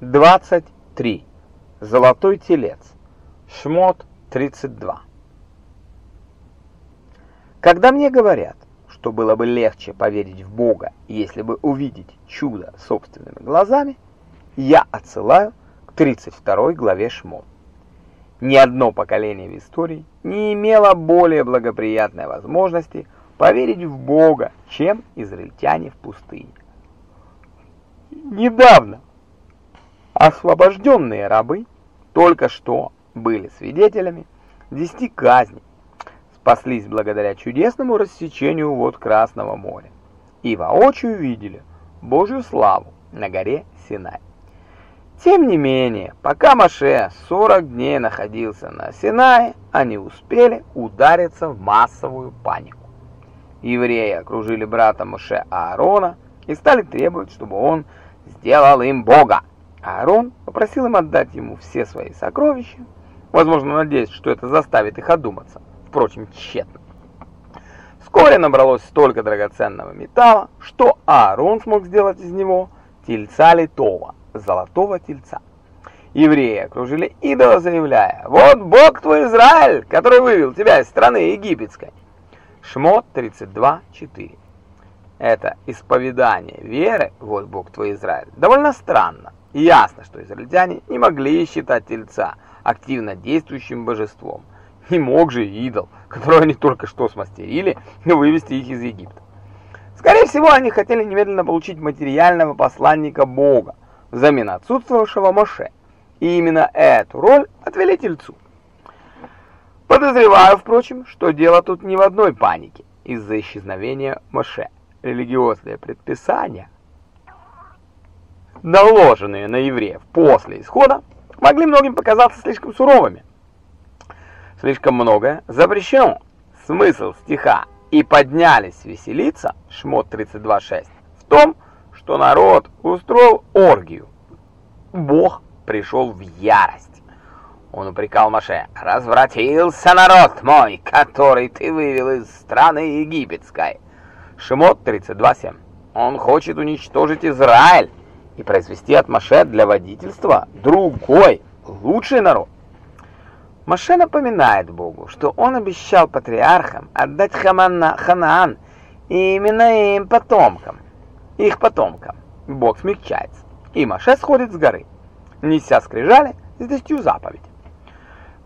23. Золотой телец. Шмот 32. Когда мне говорят, что было бы легче поверить в Бога, если бы увидеть чудо собственными глазами, я отсылаю к 32 главе Шмот. Ни одно поколение в истории не имело более благоприятной возможности поверить в Бога, чем израильтяне в пустыне. Недавно освобожденные рабы только что были свидетелями десяти казней, спаслись благодаря чудесному рассечению вод Красного моря и воочию видели Божью славу на горе Синай. Тем не менее, пока Маше 40 дней находился на Синае, они успели удариться в массовую панику. Евреи окружили брата Маше Аарона и стали требовать, чтобы он сделал им Бога. Аарон попросил им отдать ему все свои сокровища, возможно, надеясь, что это заставит их одуматься, впрочем, тщетно. Вскоре набралось столько драгоценного металла, что Аарон смог сделать из него тельца литого, золотого тельца. Евреи окружили идола, заявляя, «Вот Бог твой Израиль, который вывел тебя из страны египетской». Шмот 32.4 Это исповедание веры, вот Бог твой Израиль, довольно странно. Ясно, что израильтяне не могли считать тельца активно действующим божеством. Не мог же идол, которого они только что смастерили, вывести их из Египта. Скорее всего, они хотели немедленно получить материального посланника Бога, взамен отсутствовавшего Моше. И именно эту роль отвели тельцу. Подозреваю, впрочем, что дело тут не в одной панике из-за исчезновения Моше. Религиозные предписания, наложенные на евреев после исхода, могли многим показаться слишком суровыми. Слишком многое запрещено. Смысл стиха «И поднялись веселиться» Шмот 32.6 в том, что народ устроил оргию. Бог пришел в ярость. Он упрекал Маше, «Развратился народ мой, который ты вывел из страны египетской». Шимот 32.7. Он хочет уничтожить Израиль и произвести от Маше для водительства другой, лучший народ. Маше напоминает Богу, что он обещал патриархам отдать Хамана, Ханаан именно им потомкам их потомкам. Бог смягчается, и Маше сходит с горы, неся скрижали с десятью заповедей.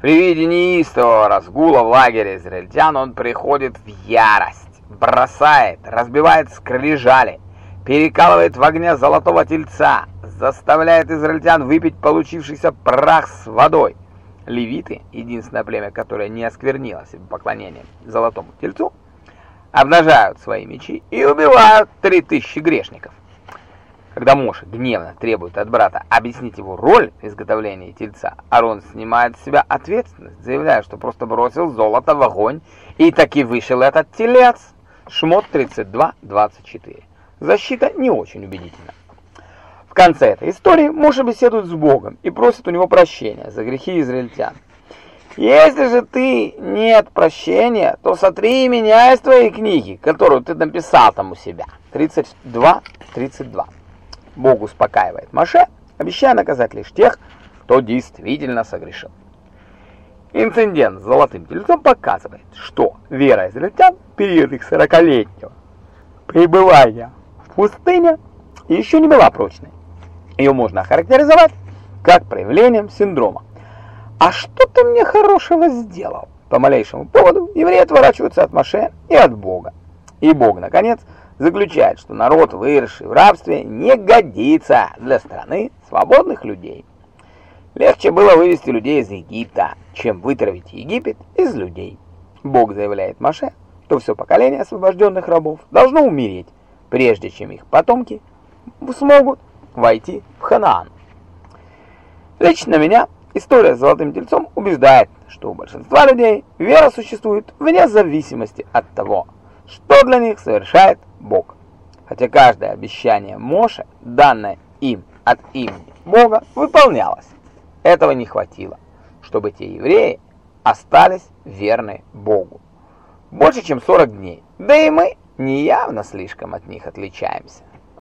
При виде неистового разгула в лагере израильтян он приходит в ярость, бросает, разбивает скрижали, перекалывает в огне золотого тельца, заставляет израильтян выпить получившийся прах с водой. Левиты, единственное племя, которое не осквернило себе поклонением золотому тельцу, обнажают свои мечи и убивают три тысячи грешников. Когда Моше гневно требует от брата объяснить его роль в изготовлении тельца, Арон снимает с себя ответственность, заявляя, что просто бросил золото в огонь и таки вышел этот телец. Шмот 32.24. Защита не очень убедительна. В конце этой истории Моше беседует с Богом и просит у него прощения за грехи израильтян. Если же ты нет прощения, то сотри меня из твоей книги, которую ты написал там у себя. 32-32. Бог успокаивает Маше, обещая наказать лишь тех, кто действительно согрешил. Инцидент с золотым тельцом показывает, что вера израильтян в период их 40-летнего пребывания в пустыне еще не была прочной. Ее можно охарактеризовать как проявлением синдрома «А что ты мне хорошего сделал?» По малейшему поводу евреи отворачиваются от Маше и от Бога. И Бог, наконец, заключает, что народ, выросший в рабстве, не годится для страны свободных людей. Легче было вывести людей из Египта, чем вытравить Египет из людей. Бог заявляет Маше, что все поколение освобожденных рабов должно умереть, прежде чем их потомки смогут войти в Ханаан. Лично меня История с золотым тельцом убеждает, что у большинства людей вера существует вне зависимости от того, что для них совершает Бог. Хотя каждое обещание Моше, данное им от имени Бога, выполнялось. Этого не хватило, чтобы те евреи остались верны Богу. Больше, чем 40 дней, да и мы неявно слишком от них отличаемся.